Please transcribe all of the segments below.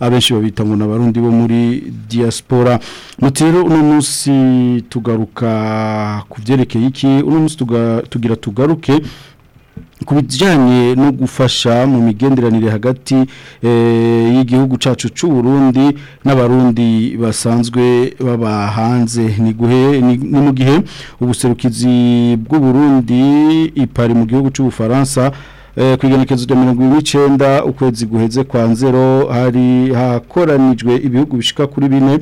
abenshi babita ngo n'abarundi bo muri diaspora mutero uno munsi tugaruka ku byerekeye iki uno munsi tugira tugaruke ku bijyanye no gufasha mu migenderanire hagati eh, y'igihugu cacu cy'u Burundi n'abarundi basanzwe baba hanze ni mu gihe ubuserukizi bw'u Burundi ipari mu gihugu cy'ubufaransa ku igenekezo rya mirongo ine n'icyenda ukwezi guheze kwa nzero hari hakoranijwe ibihugu bishika kuri bine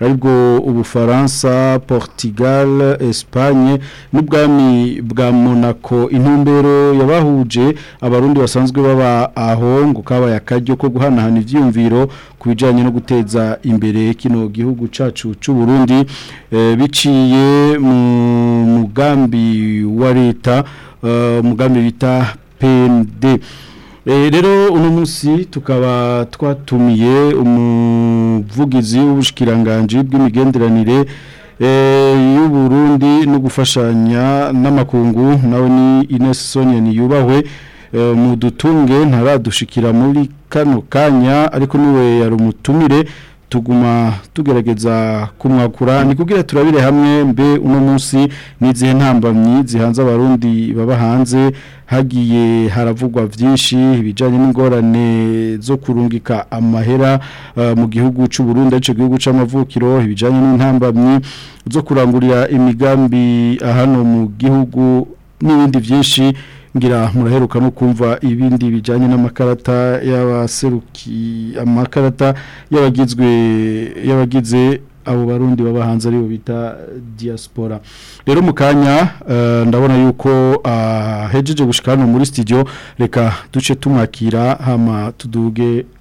aribwo ubufaransa portugal espagne n'ubwami bwa monaco intumbero yabahuje abarundi basanzwe baba aho ngo kabaye akaryo ko guhanahana ibyiyumviro ku bijyanye no guteza imbere kino gihugu cyacu cy'u Burundi eh, biciye mu mugambi wa leta umugambi eh, bita pd eh, rero uno munsi tukaba twatumiye umuvugizi w’ubushikiranganji bw'imigenderanire eh, y'u Burundi no gufashanya n'amakungu nawe ni Ines Sonya yubahwe eh, mu dutunge ntaradushikira muri kano kanya ariko niwe yari umutumire tuguma tugerageza kumwakura ni kugira turabire hamwe mbe uno munsi n'izihe ntambamyi zihanze abarundi baba hanze hagiye haravugwa byinshi ibijyanye n'ingorane zo kurungika amahera eh, mu gihugu cy'u Burundi aricyo gihugu cy'amavukiro ibijyanye n'intambamyi zo kurangurira imigambi ah, hano mu gihugu n'ibindi byinshi ngira muraheruka no kumva ibindi bijyanye n'amakarata y'abaseruki amakarata y'abagizwe y'abagize abo barundi baba ari aribo bita diaspora rero mu kanya eh, ndabona yuko ahejeje ah, gushika hano muri studio reka duce tumwakira hama tuduge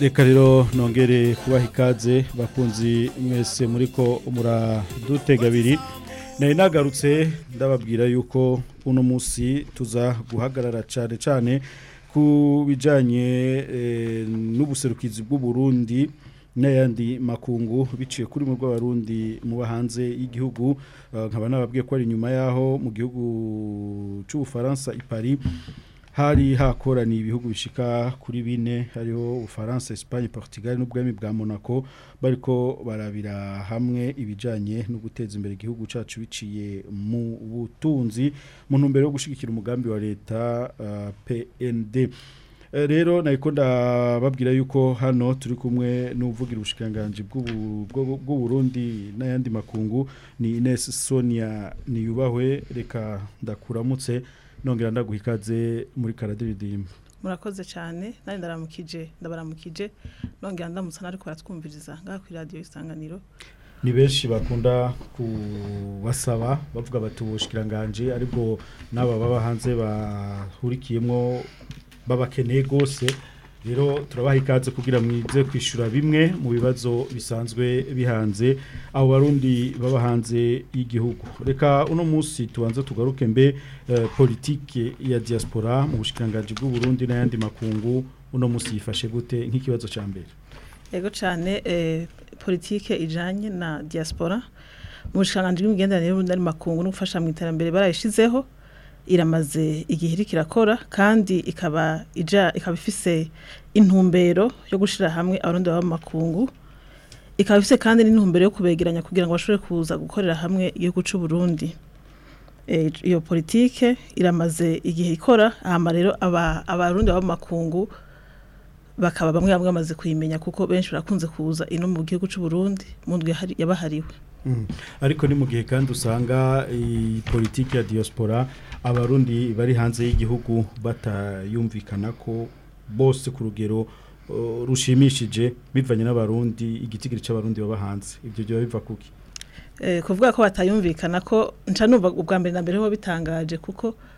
reka rero nongere kubaha ikaze bakunzi mwese muri ko muradutega abiri nari nagarutse ndababwira yuko uno munsi tuza guhagarara cyane cyane ku bijyanye eh, n'ubuserukizi Burundi n'ayandi makungu biciye kuri mu rw'abarundi muba hanze y'igihugu eh, nkaba nababwiye ko ari nyuma yaho mu gihugu cy'ubufaransa i Paris hari hakoraniye ibihugu bishika kuri bine hariho Ufaransa Espagne Portugal n'ubwami bwa Monaco bariko barabira hamwe ibijanye no guteza imbere igihugu cacu biciye mu butunzi mu ntumbero yo gushigikira umugambi wa leta uh, PND eh, rero nayiko ndababwira yuko hano turi kumwe n'uvugira ubushikanganje bw'uburundi n'ayandi makungu ni Ines Sonia niyubahwe reka ndakuramutse nongera ndaguha ikaze muri karadiridimba murakoze cyane nari ndaramukije ndabaramukije nongera ndamutse ariko baratwumviriza ngaha kuri radiyo y'isanganiro ni benshi bakunda kubasaba bavuga bati ubushikiranganje aribwo n'aba baba hanze bahurikiyemo babakeneye rwose rero turabaha ikaze kugira mwize kwishyura bimwe mu bibazo bisanzwe bihanze abo barundi baba hanze y'igihugu reka uno munsi tubanze tugaruke mbe eh, politike ya diaspora mu bushikiranganji bw'uburundi n'ayandi makungu uno munsi yifashe gute nk'ikibazo cya mbere yego cyane eh, politike ijyanye na diaspora mu bushikiranganji bw'imigenderanire n'ayandi makungu no gufasha mu iterambere barayishyizeho iramaze igihe iriko irakora kandi ikaba ija ikaba ifise intumbero yo gushira hamwe abarundi baba mu makungu ikaba ifise kandi n'intumbero yo kubegeranya kugira ngo bashobore kuza gukorera hamwe igihugu cy'u Burundi eh, iyo politike iramaze igihe ikora hama rero abarundi baba mu makungu bakaba bamwe bamwe bamaze kuyimenya kuko benshi barakunze kuza ino mu gihugu cy'u Burundi mu ndwi yabahariwe hmm. ariko ni mu gihe kandi usanga iyi politiki ya diaspora abarundi bari hanze y'igihugu batayumvikana ko bose ku rugero uh, rushimishije bivanye n'abarundi igitigiri cy'abarundi baba hanze ibyo biba biva kuki eh, kuvuga ko batayumvikana ko numva ubwa mbere na mbere ho bitangaje kuko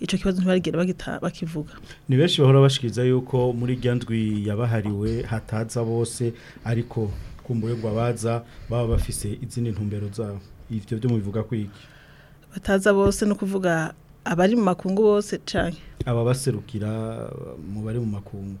icyo kibazo ntibarigera bakivuga ni benshi bahora bashikiriza yuko muri irya ndwi yabahariwe hataza bose ariko kumbuye ngo abaza baba bafise izindi ntumbero zabo ibyo byo mubivuga kwiki bataza bose no kuvuga abari mu makungu bose cyane aba baserukira mu bari mu makungu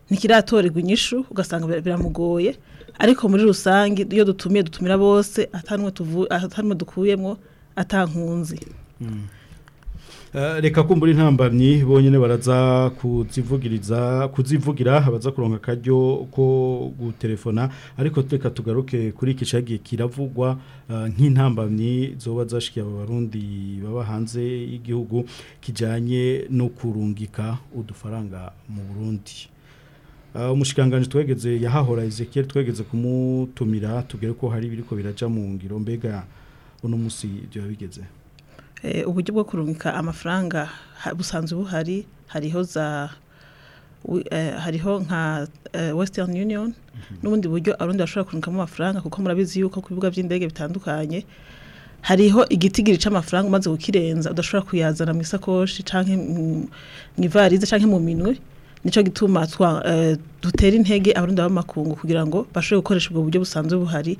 ntikiratorerwa inyishu ugasanga biramugoye ariko muri rusange iyo dutumiye dutumira bose atanwe atanumwe dukuyemo atankunzi hmm. eh, reka kumbura intambamyi bonyine baraza kuzivugiriza kuzivugira abaza kuronka akaryo ko gutelefona ariko reka tugaruke kuri iki cyagiye kiravugwa eh, nk'intambamyi zoba zashikiye aba barundi baba hanze y'igihugu kijyanye no kurungika udufaranga mu burundi Ah, umushikiranganji twegeze yahahora Ezekiel twegeze kumutumira tubwire ko hari biriko biraja mu ngiro mbega uno musi byo bigeze eh, uburyo bwo kurungika amafaranga busanzwe buhari hariho za eh, hariho nka eh, Western Union mhm. n'ubundi buryo arundi bashobora kurungikamo amafaranga kuko murabizi yuko ku bibuga by'indege bitandukanye hariho igitigiri cy’amafaranga umaze gukirenza udashobora kuyazana mu isakoshi canke mu ivarize canke mu minwe nicyo gituma eh, dutera intege abarundi b'amakungu kugira ngo bashobore gukoresha ubwo buryo busanzwe buhari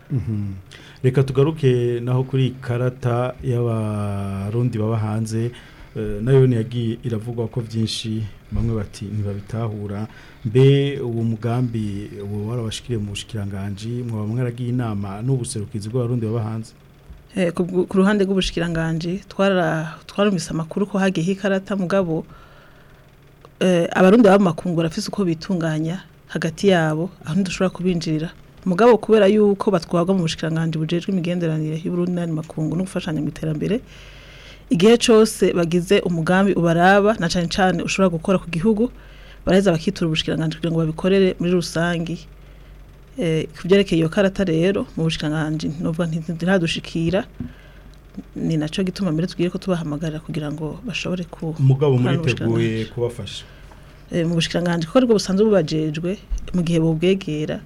mhm. reka tugaruke naho kuri karata y'abarundi baba hanze eh, nayo yagiye iravugwa ko byinshi bamwe bati ntibabitahura mbe uwo mugambi ubu warabashikiriye mu bushikiranganji mwaba mwaragiye inama n'ubuserukizi bw'abarundi baba hanze eh, ku ruhande rw'ubushikiranganji twararumise amakuru ko hagiye ikarata mugabo Eh, abarundi baba makungu barafise uko bitunganya hagati yabo aho ntidushobora kubinjirira mugabo kubera yuko batwabwa mu bushikiranganji bujejwe imigenderanire y'Uburundi n'andi makungu no gufashanya mu iterambere igihe cyose bagize umugambi ubaraba na cyane cyane ushobora gukora ku gihugu baraheza bakitura ubushikiranganji kugira ngo babikorere muri rusange eh, ku byerekeye iyo karata rero mu bushikiranganji nubwo ntidushikira ni nacyo gituma mbere tubwire ko tubahamagarira kugira ngo bashobore ku mugabo muriteguye kubafasha eh, mu bushyirangange kuko aribwo busanzwe bubajejwe mu gihe bubwegera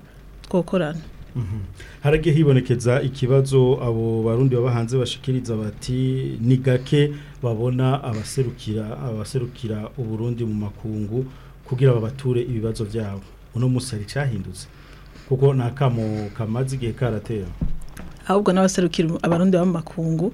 twokorana mhm. haragiye hibonekeza ikibazo abo barundi baba hanze bashikiriza bati ni gake babona abaserukira abaserukira uburundi mu makungu kugira babature ibibazo byabo uno musari cyahindutse kuko nta kamo kamaze igihe karatera ahubwo n'abaserukira abarundi b'amakungu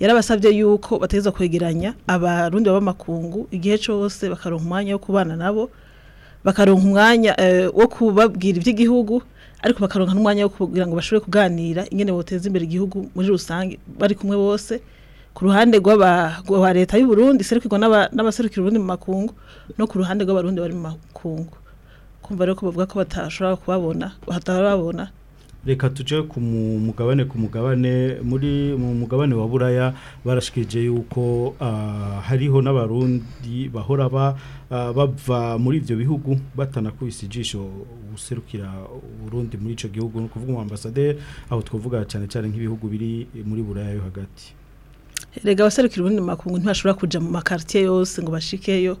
yarabasabye yuko bateza kwegeranya abarundi b'amakungu igihe cyose bakaronka umwanya wo kubana nabo bakaronka umwanya eh, wo kubabwira iby'igihugu ariko bakaronka n'umwanya wo kugira ngo bashobore kuganira ingene boteza imbere igihugu muri rusange bari kumwe bose ku ruhande rwa leta y'u Burundi serukirwa n'abaserukira uburundi mu makungu no ku ruhande rw'abarundi bari mu makungu kumva rero ko bavuga ko batashobora kubabona batababona reka tujye ku mugabane ku mugabane muri mu mugabane wa buraya barashikije yuko ah, hariho n'abarundi bahora bava ah, muri ibyo bihugu batanakubise ijisho guserukira uburundi muri icyo gihugu ni ukuvuga ambasaderi aho twavuga cyane cyane nk'ibihugu biri muri buraya yo hagati rega abaserukira ubundi makungu ntibashobora kujya mu makaritiye yose ngo bashikeyo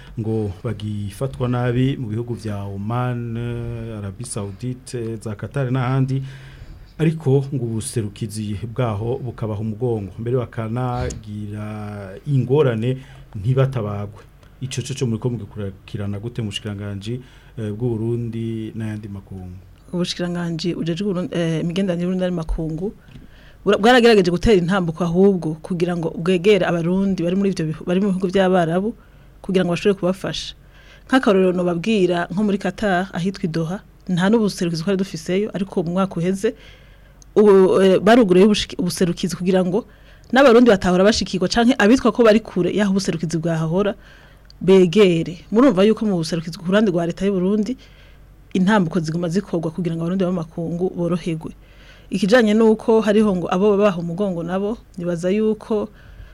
ngo bagifatwa nabi mu bihugu bya Oman arabi sawudite za katari n'ahandi ariko ngo ubuserukizi bwaho bukabaha umugongo mbere bakanagira ingorane ntibatabagwe icyo cyo muri ko mugakurikirana gute mu bushikiranganje eh, bw'uburundi n'ayandi makungu ubushikiranganje ujeje eh, imigenderanire y'uburundi n'ayandi makungu bwaragerageje gutera intambuko ahubwo kugira ngo bwegere abarundi bari muri ibyo bari mu bihugu by'abarabu kugira ngo bashobore kubafasha nk'akarorero nubabwira nko muri kata ahitwa Doha nta n'ubuserukizi twari dufiseyo ariko mu mwaka uheze barugure ubuserukizi kugira ngo n'abarundi batahora bashikirwa canke abitwa ko bari kure yaho ubuserukizi bwahahora begere murumva yuko mu buserukizi ku ruhande rwa leta y'u Burundi intambuko ziguma zikorwa kugira ngo abarundi b'amakungu boroherwe ikijanye nuko hariho ngo abo babaho umugongo nabo nibaza yuko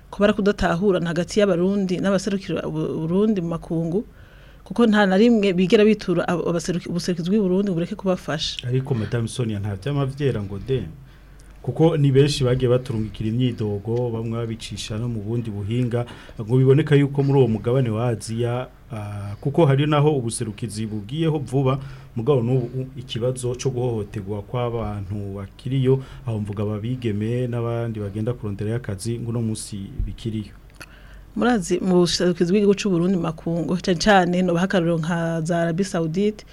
ko barakudatahura hagati y'abarundi n'abaserukira Burundi mu makungu kuko nta na rimwe bigera bitura ubuserukizi bw'uburundi ngo bureke kubafasha ariko madamu sonia nta by'amabyera ngo de kuko ni benshi bagiye baturungikira imyidogo bamwe babicisha no mu bundi buhinga ngo biboneka yuko muri uwo mugabane wa Aziya ah, kuko hari naho ubuserukizi bugiyeho vuba mugabo n'ubu ikibazo cyo guhohoterwa kw'abantu bakiriyo aho mvuga ababigeme n'abandi bagenda kurondera y'akazi ngo uno munsi bikiriyo murazi mu bushakashatsi bw'igihugu cy'u Burundi makungu cyane cyane no bahakariro nka za Arabie Saoudite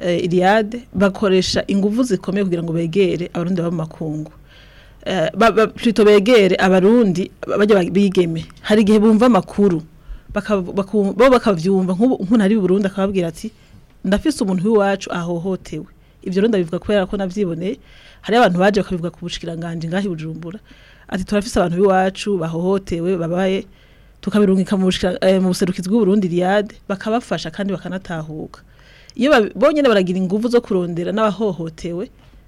eh, Iliad bakoresha ingufu zikomeye kugira ngo begere abarundi baba makungu eh, plutôt begere abarundi bajya bigeme hari gihe bumva makuru bo bakavyumva nk'ubu umuntu ari Burundi akababwira ati ndafise umuntu w'iwacu ahohotewe ibyo rero ndabivuga kubera ko nabyiboneye hari abantu baje bakabivuga kubushikira nganje ngaho Bujumbura ati turafise abantu b'iwacu bahohotewe babaye tukabirungika eh, mu buserukizi bw'uburundi riyade bakabafasha kandi bakanatahuka iyo bonyine baragira ingufu zo kurondera n'abahohotewe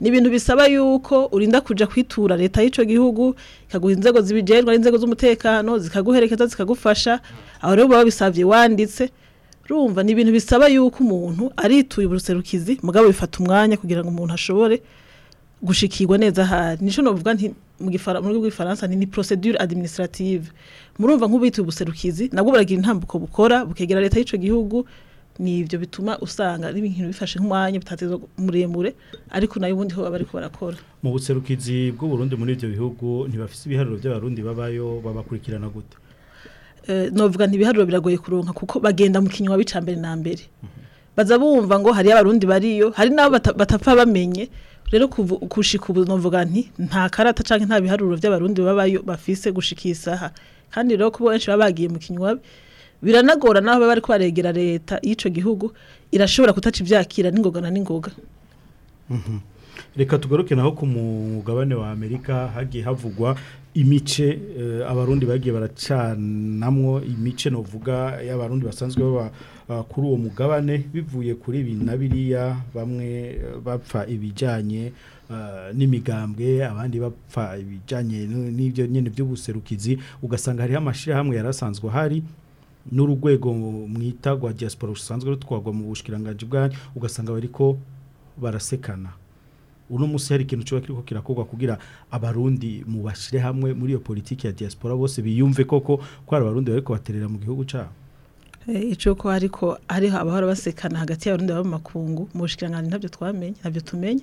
ni ibintu bisaba yuko urinda kujya kwitura leta y'icyo gihugu ikaguha inzego zibigerwa n'inzego z'umutekano zikaguherekeza zikagufasha aho rero baba bisabye wanditse rumva ni ibintu bisaba yuko umuntu arituye ubuserukizi mugabo bifata umwanya kugira ngo umuntu ashobore gushikirwa neza ahari nico novuga mu rurimi rw'ifaransa ni procedure administrative murumva nk'ubita ubuserukizi nabwo baragira intambuko bukora bukegera leta y'icyo gihugu ni ibyo bituma usanga ari ibintu bifashe nk'umwanya bitatezwa muremure ariko nayo ubundi ho bari barakora mu buserukizi bw'uburundi muri ibyo bihugu ntibafise ibiharuro by'abarundi babayo babakurikirana gute eh, novuga ntibiharuro biragoye kuronka kuko bagenda mu kinywa bica mbere na mbere mhm. baza bumva ngo hariyo abarundi bariyo hari n'abo batapfa bamenye rero kushika ubu novuga nti nta karata canke nta biharuro by'abarundi babayo bafise gushika isaha kandi rero kubo benshi babagiye mu kinywabi biranagora naho bari kubaregera leta y'ico gihugu irashobora kutaca ibyakira n'ingoga na n'ingoga mhm. reka tugaruke naho ku mugabane wa amerika hagiye havugwa imice eh, abarundi bagiye baracanamwo imice novuga y'abarundi basanzwe baba eh, kuri uwo mugabane bivuye kuri ibi na biriya bamwe eh, bapfa ibijyanye n'imigambwe abandi bapfa ibijyanye n'ibyo nyine by'ubuserukizi ugasanga hariho amashyirahamwe yarasanzwe ahari n'urwego mwita rwa diaspora rusanzwe rutwagwa mu bushyirangange bwanyu ugasanga bari ko barasekana uno munsi hari ikintu cyo kiriko kirakorwa kugira abarundi mubashire hamwe muri iyo politiki ya diaspora bose biyumve koko ko abarundi bariko baterera mu gihugu cyabo eh, icoko ariko hariho abahora basekana hagati y'abarundi baba mu makungu mu bushikiranganje ntabyo twamenye ntabyo tumenye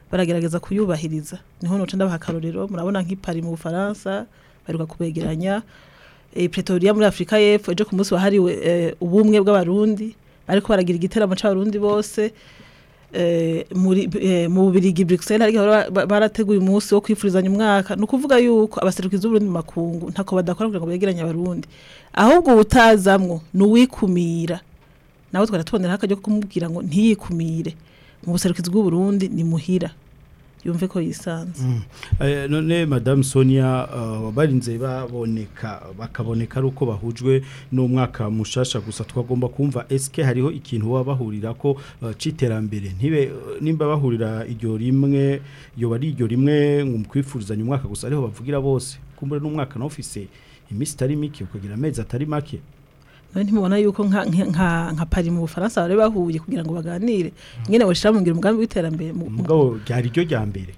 baragerageza kuyubahiriza niho ntoca ndabaha akarorero murabona nk'ipari mu bufaransa baheruka kubegeranya Eh, Pretoria muri Afrika y'Epfo ejo ku munsi wahariwe eh, ubumwe bw'abarundi ariko baragira igiteramo c'abarundi bose eh, mu bubirigi Bruxelles ariko barateguye umunsi wo kwifurizanya umwaka ni ukuvuga yuko abaserukizi b'uburundi mu makungu ntako badakora kugira ngo begeranye abarundi ahubwo ubutazamwo ni uwikumira nawe twaratuboneraho akajya kumubwira ngo ntiyikumire mu buserukizi bw'uburundi ni muhira yumve ko yisanze mm. eh, none madamu sonia uh, barinze baboneka bakaboneka ari uko bahujwe n'umwaka mushasha gusa twagomba kumva esike hariho ikintu wabahurira ko uh, cy'iterambere uh, nimba bahurira iryo rimwe yoba ari iryo rimwe mu kwifuzanya umwaka gusa ariho bavugira bose kumbura n'umwaka n'ofise iminsi itari mike ukagira amezi atari make ntimubona yuko nka pari mu bufaransa bari bahuye kugira ngo baganire nyine bashyira mu umugambi w'iterambere mugabo byari ryo rya mbere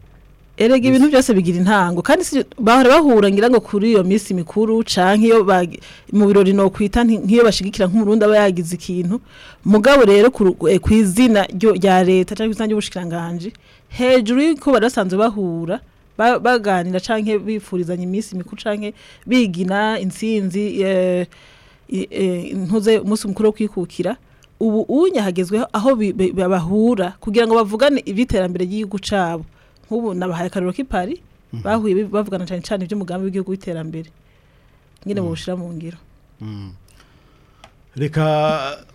erega ibintu byose bigira intango kandi bahora bahura ngira ngo kuri iyo minsi mikuru canke iyo mu birori no kwita nk'iyo bashigikira nk'umurundi aba yagize ikintu mugabo rero ku eh, kwizina rya leta cyangwa izina ry'ubushikiranganje hejuru y'uko barasanzwe bahura baganira canke bifurizanya iminsi mikuru canke bigina intsinzi eh, E, ntuze umunsi mukuru wo kwikukira ubu unya hagezweho aho bahura kugira ngo bavugane iby'iterambere ry'igihugu cyabo nk'ubu nabahaye akariro k'ipari mhm. bahuye bavugana cyane cyane iby'umugambi w'igihugu w'iterambere nyine mhm. bawushyira mu ngiro mm. reka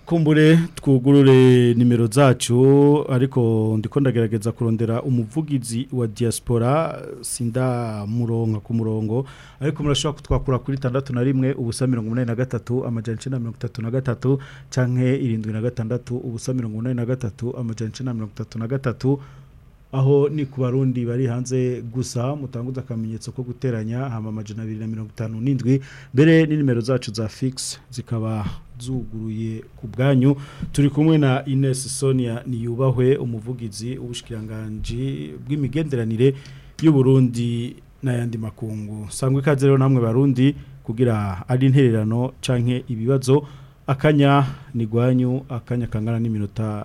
kumbure twugurure nimero zacu ariko ndiko ndagerageza kurondera umuvugizi wa diaspora sindamuronka ku murongo ariko murashobora kutwakura kuri itandatu na rimwe ubusa mirongo na gatatu amajana icenda na gatatu canke irindwi na gatandatu ubusa mirongo na gatatu amajana icenda na gatatu aho ni ku barundi bari hanze gusa mutanguza akamenyetso ko guteranya hama amajana abiri na mirongo itanu n'indwi mbere n'inimero zacu za fix zikaba zuguruye ku bwanyu turi kumwe na Ines Sonia niyubahwe umuvugizi w'ubushikiranganje bw'imigenderanire y'u Burundi n'ayandi makungu sangwe ikaze rero namwe barundi kugira ari intererano canke ibibazo akanya nigwanyu akanya kangana n'iminota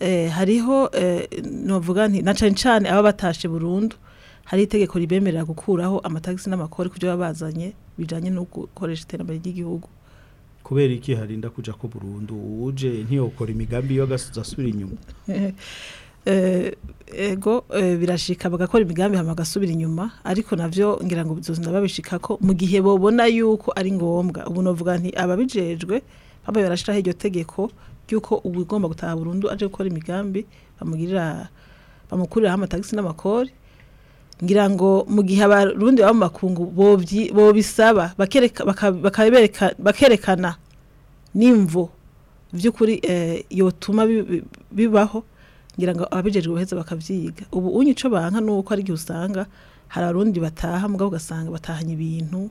Eh, hariho eh, novuga nti na cyane cyane aba batashe burundu hari itegeko ribemerera gukuraho amatagisi n'amakori ku byo baba bazanye bijyanye no gukoresha iterambere ry'igihugu kubera iki harinda kujya ko burundu uje ntiyokora imigambi yo asubira inyuma eh, ego birashika bagakora imigambi hama gasubira inyuma ariko navyo ngira ngo bizozina ko mu gihe babona yuko ari ngombwa ubu novuga nti ababijejwe baba barashiraho iryo tegeko by'uko ubu igomba gutaha burundu aje gukora imigambi bamugirira bamukuriraho amatagisi n'amakori ngira ngo mu gihe abarundi baba mu makungu bobisaba bakerekana n'imvo by'ukuri eh, yotuma bibaho ngira ngo ababijejwe baheza bakabyiga ubu unye icyo banka ni uko ari igihe usanga hari abarundi bataha mugabo ugasanga batahanye ibintu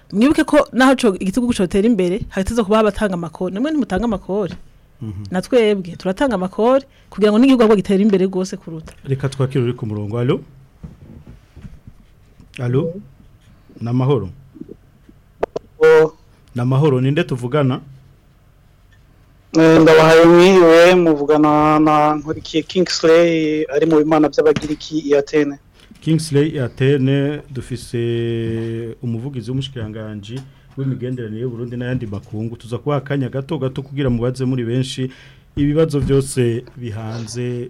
mwibuke ko naho igitugu gutera imbere hateze kuba abatanga amakori namwe ntimutanga amakori na twebwe turatanga amakore kugira ngo n'igihugu gitera imbere rwose kuruta reka twakire uri ku murongo alo alo na mahoro ni amahoro ninde tuvugana eh, ndabahaye mwiriwe muvugana na nkurikiye Kingsley ari mu bimana by'abagiriki iya tene kingisireyi iya tene dufise umuvugizi w'umushyikiranganji rw'imigenderanire y'uburundi n'ayandi makungu tuza kuba akanya gato gato kugira mubaze muri benshi ibibazo byose bihanze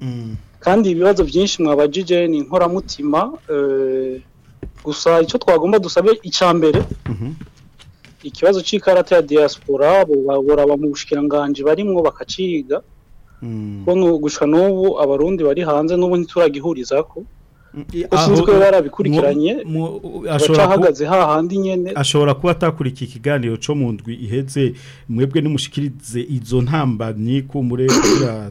mm. kandi ibibazo byinshi mwabajije ni inkoramutima eh, gusa icyo twagomba dusabe icya mbere mhm. ikibazo cy'ikarata ya diaspora babura mu bushikiranganji barimo bakaciga mm. gusa n'ubu abarundi bari hanze n'ubu ntituragihuriza ko ashinzwe kuba yarabikurikiranye baca ahagaze handi nyine ashobora kuba atakurikiye ikiganiro cyo mu ndwi iheze mwebwe nimushikirize izo ntambanyi ko kugira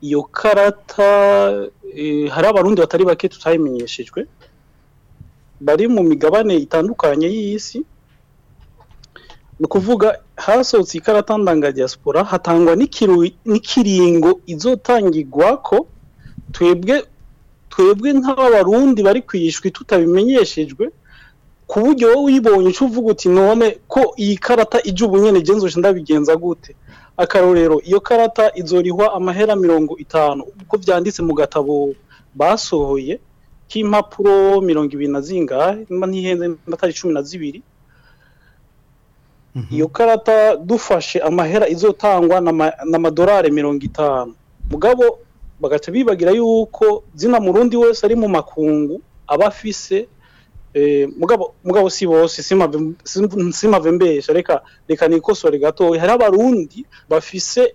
iyo karata eh, hari abarundi batari bake tutayimenyeshejwe bari mu migabane itandukanye y'isi ni ukuvuga hasohotse ikarata ndanga diaspora hatangwa n'ikiringo izotangirwa ko twebwe twebwe nk'abarundi bari ku tutabimenyeshejwe ku buryo wowe uyibonye uca uvuga uti none ko iyi karata ijya ubu nyine genzuje ndabigenza gute akarorero iyo karata izorihwa amahera mirongo itanu uko byanditse mu gatabo basohoye k'impapuro mirongo ibiri na zingahe niba ntihenze atari cumi na zibiri mhm. iyo karata dufashe amahera izotangwa n'amadolari mirongo itanu mugabo bagaca bibagira yuko zina murundi wese ari mu makungu aba afise Eh, mugabo mugabo si bose simave reka reka nikosore gatoya hari abarundi bafise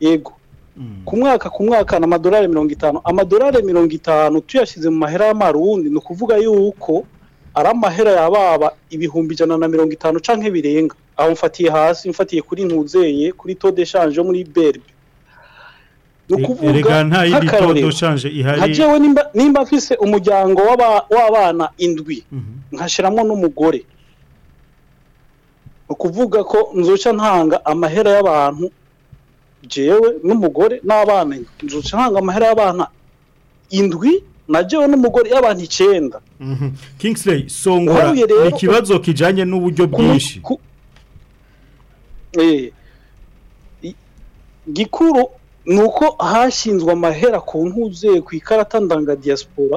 yego mm. ku mwaka ku mwaka ni amadolari mirongo itanu amadolari mirongo itanu tuyashyize mu mahera y'amarundi ni ukuvuga yuko ari amahera yababa ibihumbi ijana na mirongo itanu cyangwa birenga aho mfatiye hasi mfatiye kuri ntuzeye kuri tode eshanje muri berbe ni ukuvuga nk'akarorero nkagewe nimba mfise umuryango w'abana indwi mhm. nkashyiramo n'umugore ni ko nzuca ntanga amahera y'abantu jyewe n'umugore n'abana nzuca ntanga amahera y'abana indwi najewe n'umugore y'abantu icyenda mhm. kingsley songora ni ikibazo kijyanye n'uburyo bwinshi eh, gikuru ni uko hashinzwe amahera ku ntuzeye ku ikarita ndanga diaspora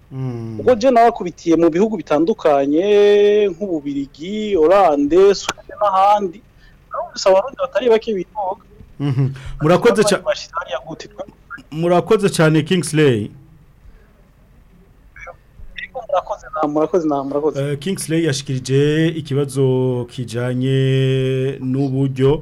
hmm. ubwo jya n'abakubitiye mu bihugu bitandukanye nk'ububirigi oranje suwede n'ahandi gusa abarundi batari bake bidoga hmm. murakoze cyane murakoze cyane kingisireyi murakoze murakoze eh, kingsley yashikirije ikibazo kijanye n'uburyo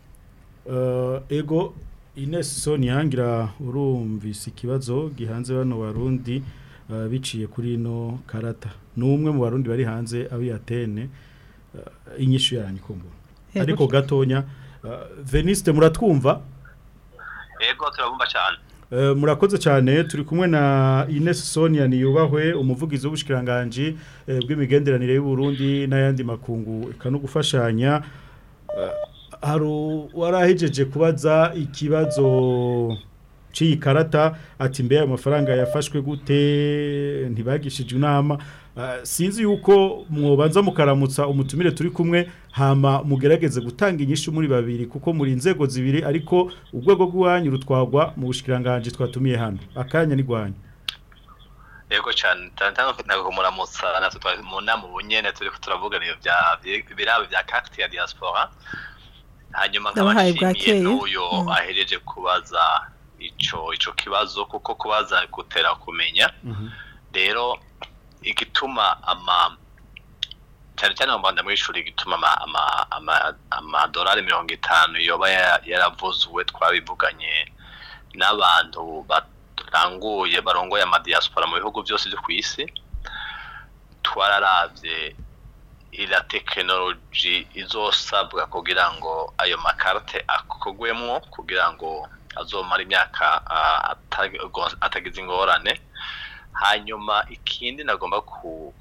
ah, ego inesi soni hangira urumvise ikibazo gihanze bano barundi ah, biciye kuri ino karata ni umwe mu barundi bari hanze abiyatene inyishu yanyu kumbura ariko gatonya veniste muratwumva yego turabumva cyane Eh, murakoze cyane turi kumwe na Ines Sonia niyubahwe umuvugizi w'ubushikiranganje eh, bw'imigenderanire y'u Burundi n'ayandi makungu ikanugufashanya eh, hari warahejeje kubaza ikibazo ciyi karata ati mbe ayo mafaranga yafashwe gute ntibagishije inama Eh, sinzi yuko mubanza mukaramutsa umutumire turi kumwe hama mugerageze gutanga inyishu muri babiri kuko muri inzego zibiri ariko urwego rw'iwanyu rutwagwa mu bushikiranganje twatumiye hano akanya ni rwanyu yego cyane ntabwo muramutsa natwe twari mu nama ubunyene turi turavuga ibyo bya birabe bya carte ya diaspora hanyuma nk'abashimiye n'uyo mm. ahereje kubaza ico kibazo kuko kubaza gutera kumenya mm-hmm. rero igituma ama cyane cyane mu Rwanda mw'ishuri igituma amadolari mirongo itanu yoba yaravuzwe twabivuganye n'abantu baranguye barongoye amadiyasipora mu bihugu byose byo ku isi twararabye iriya tekinoloji izosabwa kugira ngo ayo makarite akogwemwo kugira ngo azomara imyaka atagize ingorane hanyuma ikindi nagomba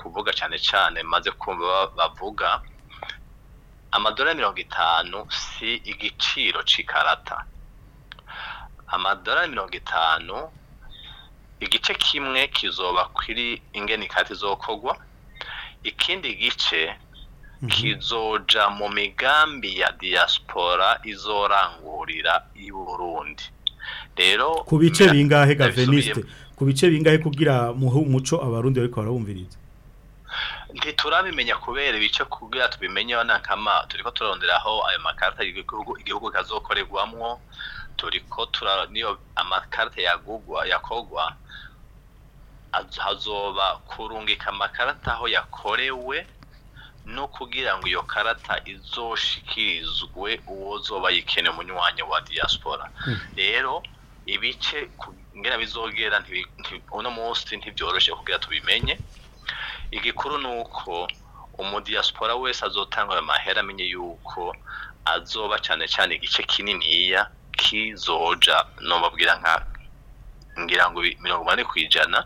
kuvuga cyane cyane maze kumva bavuga amadolari mirongo itanu si igiciro cy'ikarata amadolari mirongo itanu igice kimwe kizoba kuri ingeni kati izokogwa ikindi gice mhm. kizoja mu migambi ya diaspora izorangurira i burundi rero ku bice bingahe gaveniste ku bice bingahe kugira muhe umuco abarundi bariko barabumviriza ntiturabimenya kubera ibice kubwira tubimenye nkama turi ko turonderaho ayo makarita y'igihugu igihugu kazokorerwamwo turi ko niyo amakarita yagugwa yakogwa hazoba kurungika amakarita aho yakorewe no kugira ngo iyo karata izoshikirizwe uwo zoba yikene mu wa diaspora hmm. rero ibice ingena bizogera uno munsi ntibyoroshye kugira tubimenye igikuru ni uko umudiyasipora wese azotanga ayo mahera amenye yuko azoba cyane cyane igice kininiya kizoja nubabwira nka ngira ngo mirongo ine ku ijana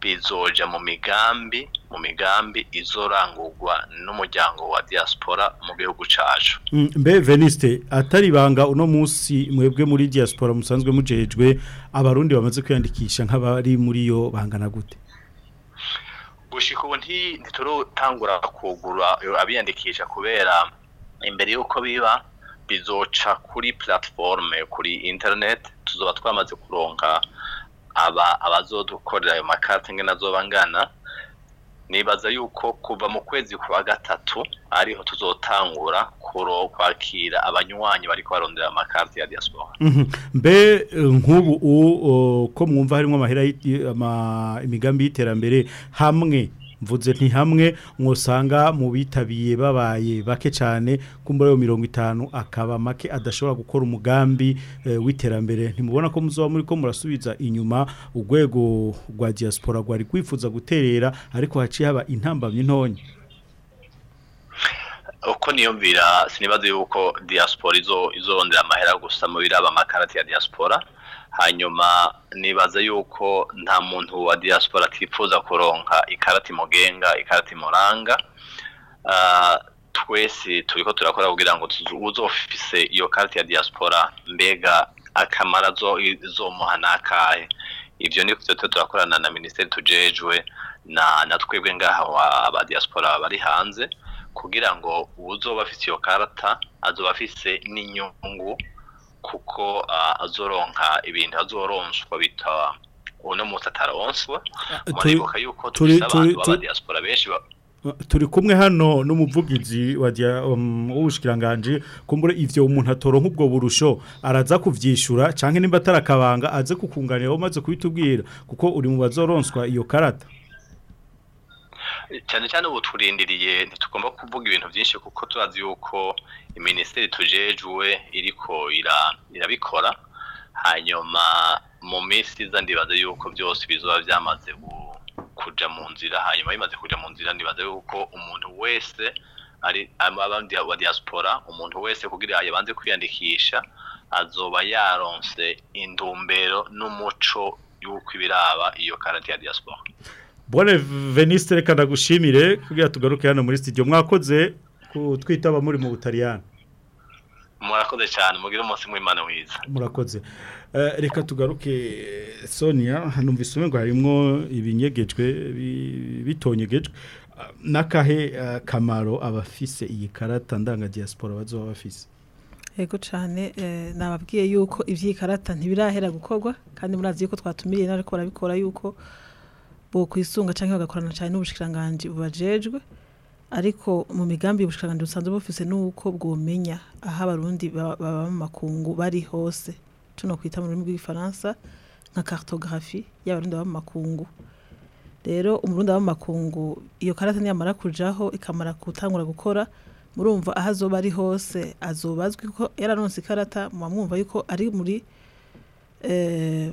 bizoja mu migambi mu migambi izorangurwa n'umuryango wa diaspora mu gihugu cacu mm, mbe veniste atari banga uno munsi mwebwe muri diaspora musanzwe mujejwe abarundi bamaze kwiyandikisha nk'abari muri yo bangana gute gushika ubu ntiturutangura kugura abiyandikisha kubera imbere y'uko biba bizoca kuri platforme kuri internet tuzoba twamaze kuronka aba abazodukorera ayo makarita ingana angana nibaza yuko kuva mu kwezi kwa gatatu ariho tuzotangura kuro kwakira abanywanyi bari kubarondera amakarita ya diaspora mhm. mbe eh, nk'ubu ko mwumva harimo imigambi y'iterambere hamwe mvuze nti hamwe mwosanga mu bitabiye babaye bake cyane kumbura yo mirongo itanu akaba make adashobora gukora umugambi eh, w'iterambere ntimubona ko muzoba muri ko murasubiza inyuma urwego rwa diaspora rwari kwifuza guterera ariko haciye haba intambamyi ntonye uko niyumvira sinibaze yuko diaspora izo izorondera amahera gusa mu biraba amakarati ya diaspora hanyuma nibaza yuko nta muntu wa diaspora atifuza kuronka ikarati mugenga ikarati muranga ah, twese turi turakora kugira ngo uzofise iyo karti ya diaspora mbega akamara izomuha n'akahe ibyo ni byo turakorana na minisiteri tujejwe na twebwe ngaha aba diaspora bari hanze kugira ngo uzoba afise iyo karita azoba afise n'inyungu kuko azoronka ibintu azoronswa bita uno munsi ataronswa ah, muribuka yuko turi abantu benshi turi kumwe hano n'umuvugizi um, w'ubushikiranganje kumbura ibyo umuntu atoro nk'ubwo burusho araza kubyishyura cyangwa nimba atarakabanga aze kukunganira maze kubitubwira kuko uri mu bazoronswa iyo karata cyane cyane ubu turindiriye ntitugomba kuvuga ibintu byinshi kuko turazi yuko minisiteri tujejuwe iriko irabikora hanyuma mu minsi iza ndibaza yuko byose bizuba byamaze kujya mu nzira hanyuma bimaze kujya mu nzira ndibaza yuko umuntu wese ari abandi wa diaspora umuntu wese kugira yabanze kwiyandikisha azoba yaronse indumbero n'umuco y'uko ibiraba iyo karate ya diaspora bone veniste reka ndagushimire kugira tugaruke hano muri studio mwakoze aba muri mu butariyani murakoze cyane mubwire umunsi w'imana mwiza murakoze eh, reka tugaruke sonia numvise umwe ngo harimo ibinyegejwe bitonyegejwe eh, n'akahe eh, kamaro abafise iyi karata ndangagiyasiporo bazuba bafise yego cyane nababwiye yuko iby'iyi karata ntibirahera gukorwa kandi murazi yuko twatumiye nari ko barabikora yuko bo kwisunga cyangwa bagakorana cyane n'ubushikiranganji bubajejwe ariko mu migambi y'ubushikiranganji busanzwe bufise nuko bwomenya aho abarundi baba mu makungu bari hose tuno kwita mu rurimi rw'igifaransa nka cartographie y'abarundi baba mu makungu rero umurundi aba mu makungu iyo karata niyamara kujaho ikamara gutangura gukora murumva aho azoba ari hose azobazwi ko yararonse ikarata mwamwumva yuko ari muri eh,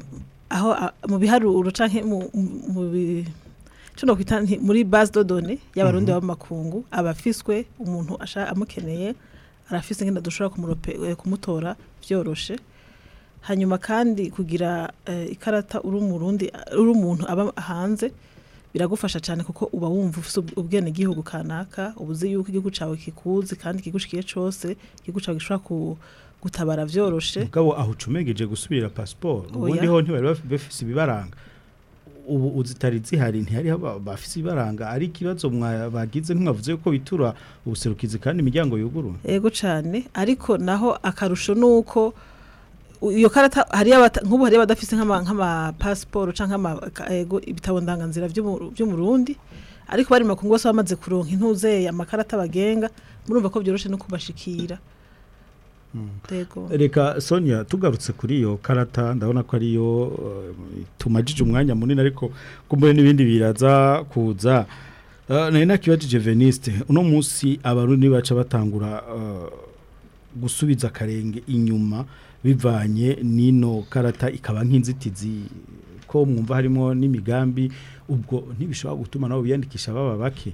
aho mu biharuro cyangwa mu cyo kwita muri base dodone y'abarundi b'amakungu abafiswe umuntu asha amukeneye arafise ngenda dushobora kumutora byoroshe hanyuma kandi kugira ikarata uri umurundi uri umuntu aba hanze biragufasha cyane kuko uba wumva ubwene gihugu kanaka ubuzi yuko igihugu cyawe kikuzi kandi kigushikiye cyose igihugu cyawe gishobora gutabara byoroshe mugabo aho ucumegeje gusubira pasiporo ubundi ho ntibari bafise ibibaranga ubu uzitari zihari ntihari bafise ibibaranga ari ikibazo bagize ntibavuze ko bitura ubuserukizi kandi imiryango yuguruye yego cyane ariko naho akarusho ni uko iyo karata nk'ubu hariyo abadafite nk'amapasiporo cyangwa ibitabo ndanganzira by'umurundi ariko bari mu makungu bose bamaze kuronka intuzeye amakarata bagenga murumva ko byoroshye no kubashikira reka Sonya tugarutse kuri iyo karata ndabona ko ariyo eh, tumajije umwanya munini ariko kumbuye n'ibindi biraza kuza eh, nari nakibajije veniste uno munsi abarundi baca batangura eh, gusubiza akarenge inyuma bivanye n'ino karata ikaba nk'inzitizi ko mwumva harimo n'imigambi ubwo ntibishobora gutuma nabo biyandikisha baba bake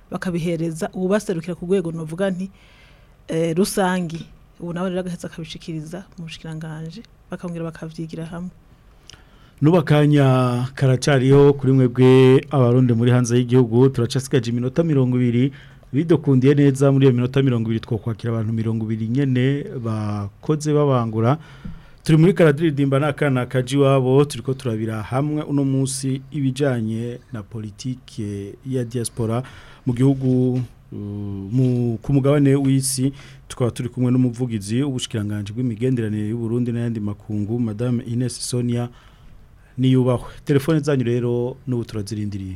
bakabihereza ububaserukira ku rwego navuga nti eh, rusange ubu nawe rero agahetse akabishikiriza mu bushikiranganje bakongera bakabyigira hamwe nubakanya karacariho kuri mwebwe abarundi muri hanze y'igihugu turacasigaje iminota mirongo ibiri bidokundiye neza muri iyo minota mirongo ibiri kwakira abantu mirongo ibiri nyine bakoze babangura turi muri karadiridimba n'akana kaji wabo turi turabira hamwe uno munsi ibijyanye na politiki ya diaspora mu gihugu mm, ku mugabane w'isi tukaba turi kumwe n'umuvugizi w'ubushikiranganji bw'imigenderanire Burundi n'ayandi makungu madame Ines sonia niyubahwe telefone zanyu rero n'ubu turazirindiriye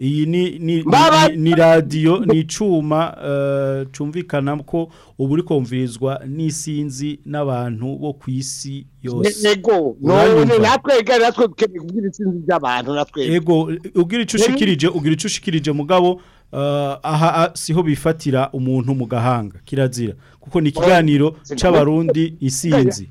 iyi ni radiyo ni icyuma eh, cyumvikana ko ubu uri kumvirizwa n'isinzi n'abantu bo ku isi yose natwe natwe kubwira isinzi ry'abantu natwe yego ubwira icyo ushikirije ubwira icyo ushikirije mugabo eh, aha siho bifatira umuntu mu gahanga kirazira kuko ni ikiganiro cy'abarundi isinzi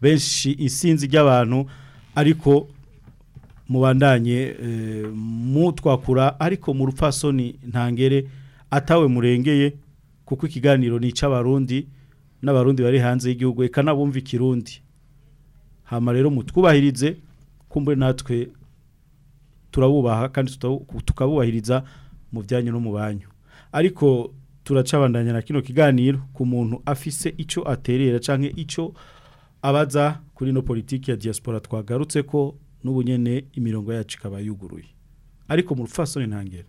benshi isinzi ry'abantu ariko mubandanye eh, mutwakura ariko mu rupfasoni ntangere atawe murengeye kuko ikiganiro nica abarundi n'abarundi bari hanze y'igihugu reka nabumva ikirundi hano rero mutwubahirize kumbe natwe turabubaha kandi tukabubahiriza mu byanyu no mu banyu ariko turacabandanya na kino kiganiro ku muntu afise icyo aterera cyangwa icyo abaza kuri ino politiki ya diaspora twagarutse ko n'ubu imirongo yacu ikaba yuguruye ariko mu rupfasoni ntangera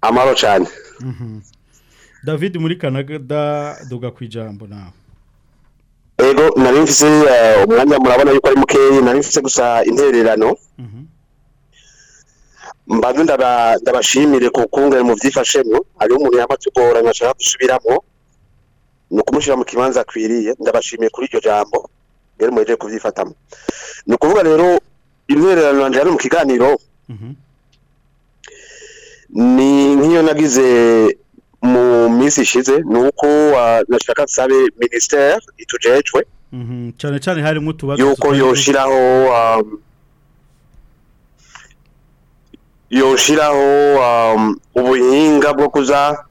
amahoro cyane mhm. david muri canada duga ku ijambo nawe ego nari mfise eh, umwanya murabona yuko ari mukeyi nari mfise gusa intererano mhm. mbanza ndabashimire ku kungana mu byifashemo hariho umuntu yamatugoranye ashaka gusubiramo ni ukumushyira mu kibanza akwiriye ndabashimiye kuri iryo jambo rero muhejeje kubyifatamo ni ukuvuga rero intwererano yanjye mu kiganiro ni nk'iyo nagize mu minsi ishize ni uko uh, nashaka nsabe minisiteri itujejwe mhm. cyane cyane harimo utubazo yuko yoshiraho um, yoshiraho um, ubuhinga bwo kuza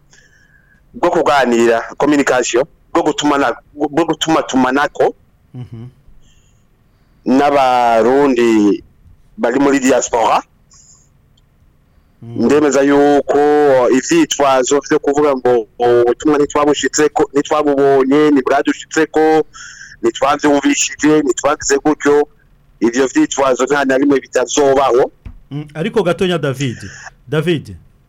bwo kuganira communication bwo gutuma bwo gutumatumanako mm-hmm. n'abarundi bari muri diaspora mm-hmm. ndemeza yuko ivyitwazo vyo kuvuga ngo oh, ubutumwa ko ntitwabubonye ntibwadushitseko ntitwavyumvishije ntitwagize gutyo ivyo vyitwazo nta na rimwe bitazobaho Mm. ariko gatonya david david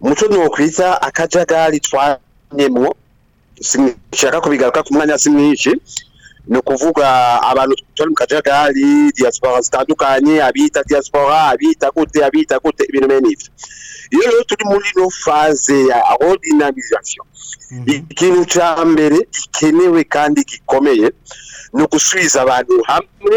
muco nokwiza akajagari twanyemwo sinshaka kubigaruka ku mwanya si mwinshi ni ukuvuga abantu turi mu kajagari diaspora zitandukanye abita diaspora abita gute abita gute ibintu bene ivyo iyo rero turi muri ino faze ya ordinamisation mhm. ikintu ca mbere gikenewe kandi gikomeye ni ugusubiza abantu hamwe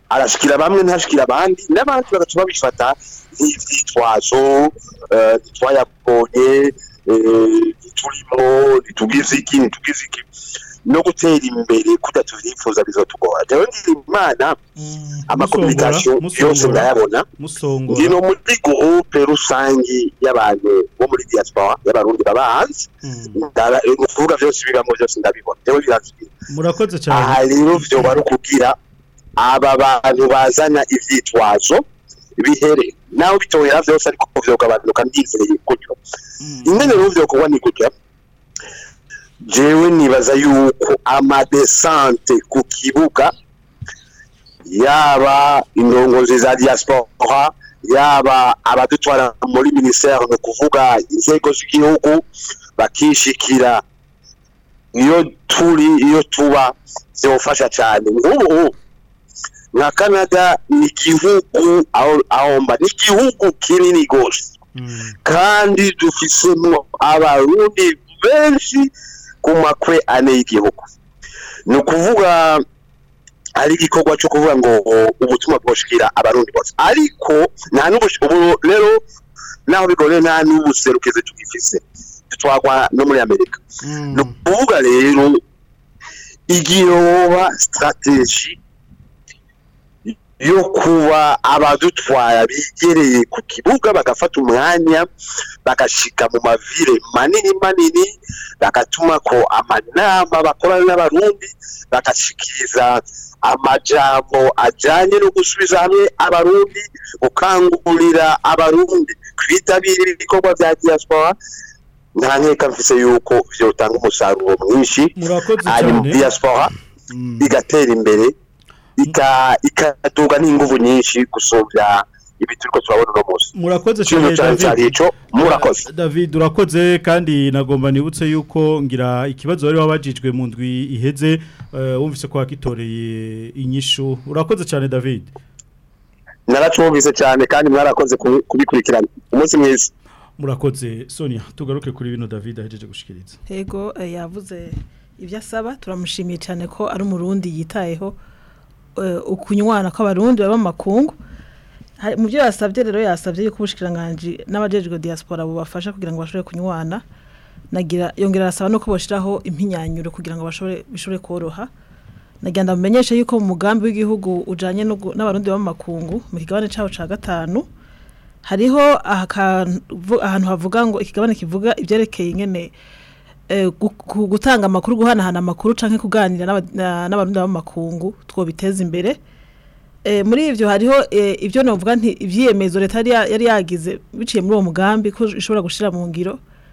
arashikira bamwe ntashikira abandi n'abandi bagaca babifata nk'ibyitwazo eh, ntitwayabonye ntiturimo ntitugize iki ntitugize iki no gutera imbere kuda tuvyifuza bizotugora ngira imana mm, amakomunikasiyo yose ndayabona ndi no muri groupe rusangi y'abantu bo muri diaspora y'abarundi baba hanze kuvuga mm. eh, vyose bibamo vyose ndabibona jewe birazwira murakoze cyane aha rero vyoba ari ukugira aba bantu bazana ivyitwazo bihere naho bitohera vyose ariko vyogabanuka ndizeye gutyo mm. ingene rero vyokorwa ni gutyo jewe nibaza yuko amadesante ku kibuga yaba indongozi za diaspora yaba abadutwara muri minisiteri ni ukuvuga inzego z'igihugu bakishikira iyo turi iyo tuba byofasha cyane nk'ubu nka canada ni igihugu ahomba ni igihugu kinini rwose mm. kandi dufisemo abarundi benshi kumakwe ane y'igihugu ni ukuvuga ari igikorwa cyo kuvuga ngo ubutumwa bwoshikira abarundi bose ariko nta n'ubushobo rero naho bigoreye nta n'ubuserukeze tugifise dutwagwa no muri amerika hmm. ni ukuvuga rero igihe woba sitarateji yo kuba abadutwara bigereye ku kibuga bagafata umwanya bagashika mu mavire manini manini bagatuma ko amanama bakorana n'abarundi bagashikiriza amajambo ajyanye no gusubiza hamwe abarundi gukangurira abarundi kwitabira ibikorwa bya diaspora nta nkeka mvise yuko ibyo umusaruro mwinshi ari mu diaspora mm. bigatera imbere ikaduga n'inguvu nyinshi gusubya ibi turi ko turabona uno munsi murakoze cyane murakoze david urakoze kandi nagomba nibutse yuko ngira ikibazo bari wabajijwe mu ndwi iheze eh, wumvise ko wakitoreye inyishu urakoze cyane david naracumvise cyane kandi mwarakoze kubikurikirana umunsi mwiza murakoze sonia tugaruke kuri bino david ahejeje gushikiriza yego eh, yavuze ibyo asaba turamushimiye cyane ko ari umurundi yitayeho ukunywana eh, kw'abarundi baba mu makungu mu byo yasabye rero yasabye yuko ubushikiranganje n'abajejwe diaspora bubafasha kugira ngo bashobore kunywana nagira yongera arasaba no kubashiraho impinyanyuro kugira ngo bashobore bishobore koroha nagira ndamenyeshe yuko mu mugambi w'igihugu ujanye n'abarundi baba mu mu kigabane cyaho ca gatanu hariho ahantu havuga ngo ikigabane kivuga ibyerekeye ingene Eh, gutanga amakuru guhanahana amakuru cyangwa kuganira n'abantu b'amakungu two biteza imbere eh, muri ibyo hariho eh, ibyo navuga nti ibyiyemezo leta yari yagize biciye muri uwo mugambi ko ishobora gushyira mu ngiro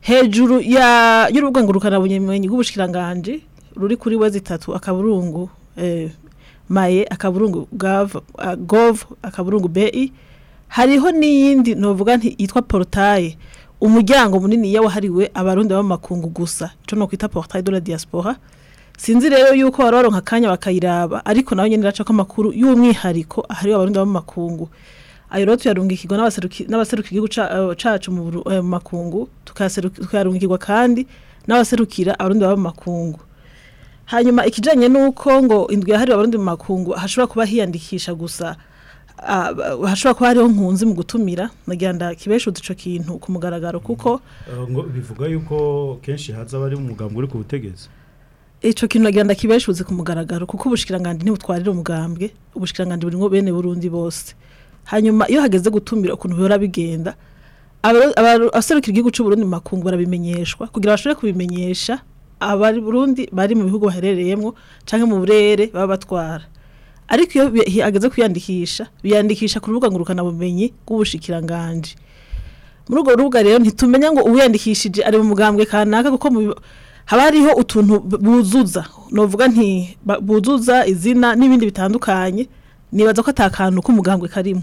hejuru y'urubuga ngurukanabumenyi bw'ubushikiranganji ruri kuri wezi zitatu akaburungu eh, maye akaburungu gov akaburungu bi hariho n'iyindi ntuvuga yitwa porotaye umuryango munini iyo wahariwe abarundi b'amakungu gusa icyo ni ukwita porutaye de la sinzi rero yuko wari waronka akanya bakayiraba ariko nawe nyine iraca ko amakuru y'umwihariko ahari abarundi b'amakungu ayo rero tuyarungikirwa n'abaseruka igihugu eh, cacu mu eh, makungu tukayarungikirwa kandi n'abaserukira abarundi baba hanyuma ikijyanye n'uko ngo indwi yahariwe abarundi mu makungu hashobora kuba hiyandikisha gusa Ah, hashobora kuba hariho nkunzi mu gutumira nagenda kibesha uduco kintu ku mugaragaro kuko eh, bivuga yuko kenshi haza abari umugambwe uri ku butegetsi icyo kintu nagenda kibesha uzi ku mugaragaro kuko ubushikirangantego ntibutwarire umugambwe ubushikirangantego burimo bene burundi bose hanyuma iyo hageze gutumira ukuntu bihora bigenda abaserukira igihugu cy'u Burundi mu makungu barabimenyeshwa kugira bashobore kubimenyesha abari Burundi bari mu bihugu baherereyemo cyangwa mu burere baba batwara ariko iyo ageze kwiyandikisha biyandikisha ku rubuga ngurukanabumenyi bw'ubushikiranganji muri urwo rubuga rero ntitumenya ngo uwiyandikishije ari mu mugambwe kanaka kuko haba hariho utuntu buzuza nuvuga nti buzuza izina n'ibindi bitandukanye nibaza ko atakantu k'umugambwe karimo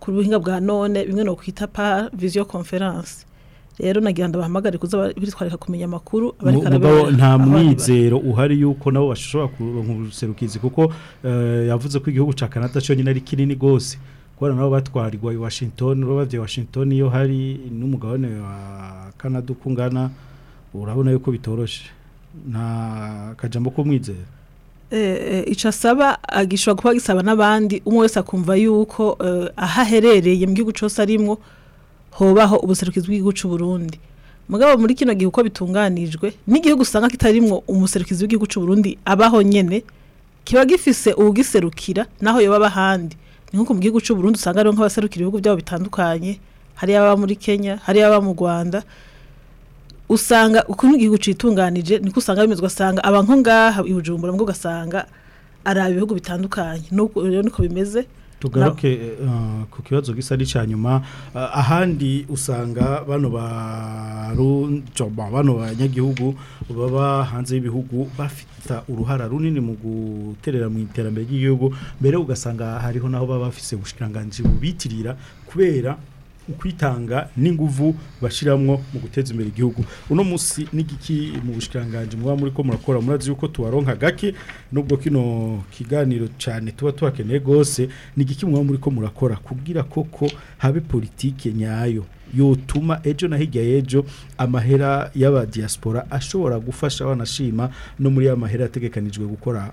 ku buhinga bwa none bimwe no ukwita pa visiyo konferanse rero nagira ngo bahamagare kuza bitwareka kumenya amakuru nta mwizero uhari yuko nabo bashobora kuronka ubuserukizi kuko eh, yavuze ko igihugu cya canada cyo ari kinini rwose kubera nabo batwarirwa i washington urababye washington iyo hari n'umugabane wa canada uko ungana urabona yuko bitoroshye nta kajambo k'umwizero eh, eh, icyo asaba gishobora kuba gisaba n'abandi umwe wese akumva yuko aho aherereye mu gihugu cyose arimo hobaho ubuserukizi bw'igihugu Burundi mugabo muri kino gihe uko bitunganijwe n'igihugu usanga kitarimwo umuserukizi w'igihugu Burundi abaho nyene kiba gifise uwugiserukira naho yaba ahandi ni nk'uko mu gihugu Burundi usanga ariho nk'abaserukira ibihugu byabo bitandukanye hari ababa muri Kenya hari ababa mu Rwanda usanga ukuntu igihugu citunganije niko usanga bimezwa asanga abantu ngaha i Bujumbura mwo ari ibihugu bitandukanye nuko niko bimeze tugaruke eh, ku kibazo gisa n'icya nyuma eh, ahandi usanga bano banyagihugu baba hanze y'ibihugu bafite uruhara runini mu guterera mu iterambere ry'igihugu mbere ugasanga hariho n'aho baba bafise ubushikiranganji bubitirira kubera ukwitanga n'inguvu bashyiramo mu guteza imbere igihugu uno munsi n'igiki mu bushikanganje muba muri ko murakora murazi yuko tubaronka gake nubwo kino kiganiro cyane tuba tuhakeneye rwose n'igiki muba muri ko murakora kubwira koko habe politiki nyayo yotuma ejo na hirya y'ejo amahera yaba diaspora ashobora gufasha banashima no muri ya mahera yategekanijwe gukora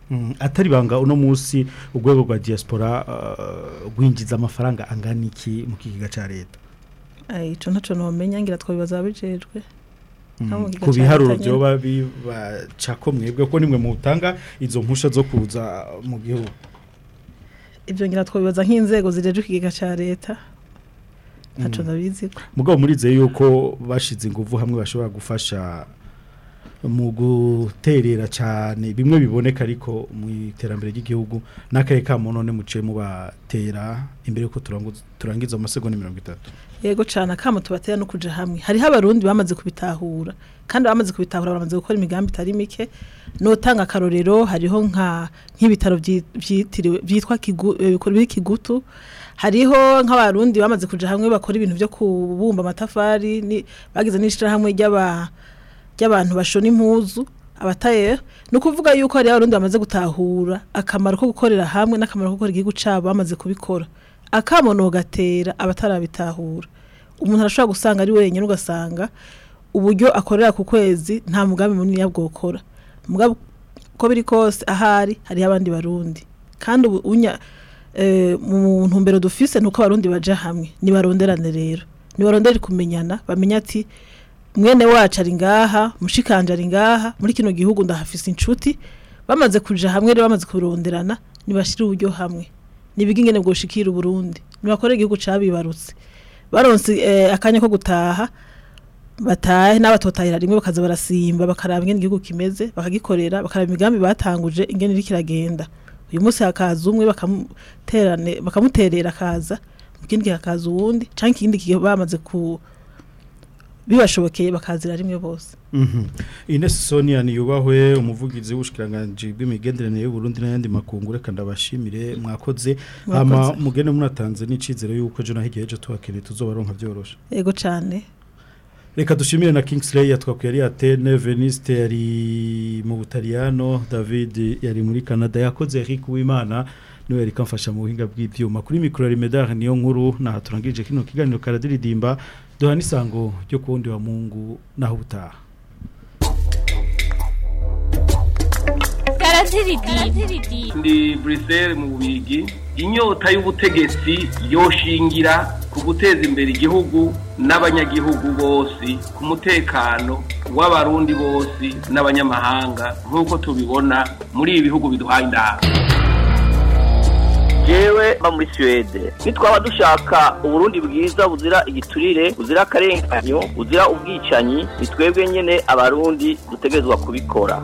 mm, atari banga uno munsi urwego rwa diaspora uh, rwinjiza amafaranga angana iki mu kigega cya leta icyo ntacyo ntamenya ngira twabibaza bijejwe ku biharuro byoba bibaca ko mwebwe ko nimwe muwutanga izo mpusha zo kuza mu gihugu ibyo ngira twabibaza nk'inzego zireje ikigega cya leta ntacyo mm. ntabizi ko mugabo murizeye yuko bashyize ingufu hamwe bashobora gufasha mu guterera cyane bimwe biboneka ariko mu iterambere ry'igihugu n’akare ka muntu muciye mubatera imbere y'uko turangiza amasegonda mirongo itatu yego cyane akamu tubatera no kujya hamwe hariho abarundi bamaze kubitahura kandi bamaze kubitahura bamaze gukora imigambi itari mike n'utanga akarorero hariho nk'ibitaro byitwa eh, byitwa kigutu hariho nk'abarundi bamaze kujya hamwe bakora ibintu byo kubumba amatafari bagize n'ishyirahamwe ry'aba ry'abantu bashona impuzu abataye ni ukuvuga yuko hari abarundi bamaze gutahura akamaro ko gukorera hamwe n'akamaro ko gukora igihugu cyabo bamaze kubikora akamono gatera abatarabitahura umuntu arashobora gusanga ari wenyine ugasanga uburyo akorera ku kwezi nta mugambi munini yabwokora mugambi ko biri kose ahari hariho abandi barundi kandi ubunya e, mu ntumbero dufise ni uko abarundi bajya hamwe ntibaronderane rero ntibarondere kumenyana bamenya ati mwene wacu ari ngaha mushikanje ari ngaha muri kino gihugu ndahafise inshuti bamaze kuja hamwe rero bamaze kuronderana nibashira uburyo hamwe nibigi ngene ngo shikira uburundi nibakore igihugu cya’bibarutse baronse eh, akanya ko gutaha batahe n'abatotahira rimwe bakaza barasimba bakaraba ingene igihugu kimeze bakagikorera bakaraba imigambi batanguje ingene iri kiragenda uyu munsi hakaza umwe bakamuterane bakamuterera akaza mu kindi gihe hakaza uwundi canke ikindi gihe bamaze ku bibashobokeye bakazira rimwe bose mhm. inesi sonia ntiyubahwe umuvugizi w'ubushikiranganji bw'imigenderanire y'uburundi n'ayandi makungure kandi abashimire mwakoze hama mugende munatanze n'icyizere y'uko ejo na hirya y'ejo tuhakeneye tuzobaronka byoroshe yego cyane reka dushimire na Kingsley yatwakwiye ari Atene Veniste yari mu Butaliyano David yari muri Canada yakoze Eric Wimana niwe yari kamfasha mu buhinga bw'ibyuma kuri mikro Remedar niyo nkuru na turangije kino kiganiro karadiridimba duhana n'isango ryo wundi wa mungu naho ubutaha ndi buriseri mu bigi inyota y'ubutegetsi yoshingira ku guteza imbere igihugu n'abanyagihugu bose ku mutekano w'abarundi bose n'abanyamahanga nk'uko tubibona muri ibi bihugu biduhaye inama yewe mba muri suwede nitwaba dushaka uburundi bwiza buzira igiturire buzira akarenganyo buzira ubwicanyi ni twebwe nyine abarundi dutegerezwa kubikora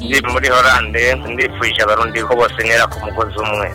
ni muri horande ndifuje abarundi ko bose ntera ku mugozi umwe